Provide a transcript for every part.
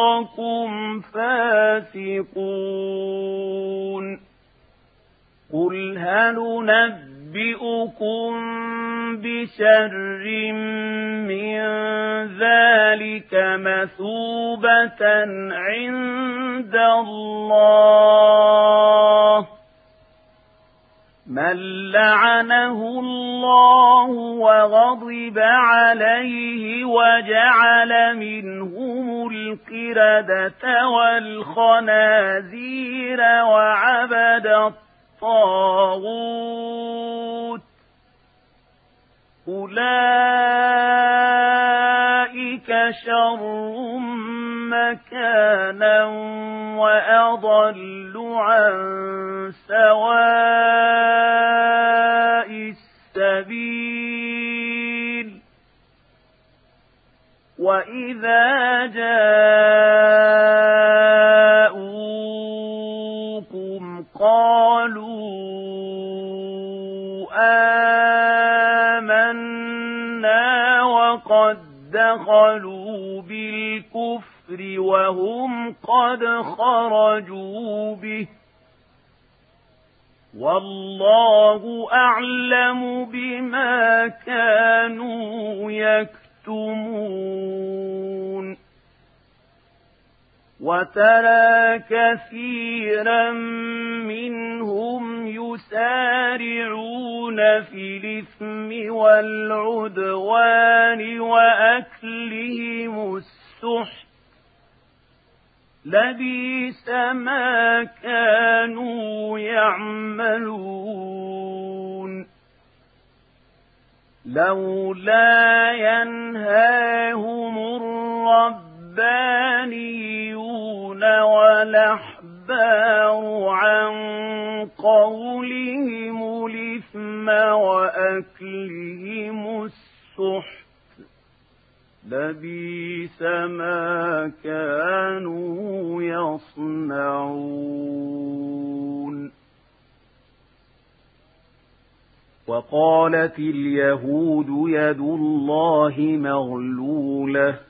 أَكْثَرَكُمْ فَاسِقُونَ قُلْ هَلْ نُنَبِّئُكُم بِشَرٍّ مِّن ذَلِكَ مَثُوبَةً عِندَ اللَّهِ مَن لَّعَنَهُ اللَّهُ وَغَضِبَ عَلَيْهِ وَجَعَلَ مِنْهُمُ الْقِرَدَةَ وَالْخَنَازِيرَ وَعَبَدَ الطَّاغُوتَ أُولَئِكَ شَرٌّ مَكَانًا وَأَضَلُّ عَن سَوَاءِ وَإِذَا جَاءُوكُمْ قَالُوا آمَنَّا وَقَدْ دَخَلُوا بِالْكُفْرِ الكفر وهم قد خرجوا به والله أعلم بما كانوا يكتمون وترى كثيرا منهم يسارعون في الإثم والعدوان وأكلهم السحت. لبيس ما كانوا يعملون. لولا ينهاهم الربانيون والأحبار عن قولهم الإثم وأكلهم السحت لبيس ما كانوا يصنعون وقالت اليهود يد الله مغلولة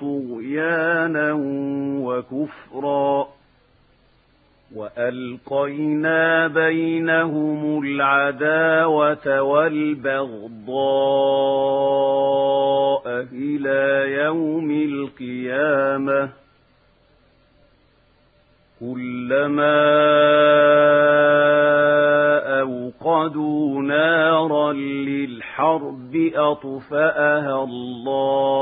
طغيانا وكفرا وألقينا بينهم العداوة والبغضاء إلى يوم القيامة كلما أوقدوا نارا للحرب أطفأها الله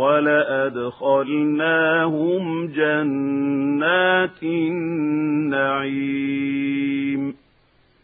ولأدخلناهم جنات النعيم.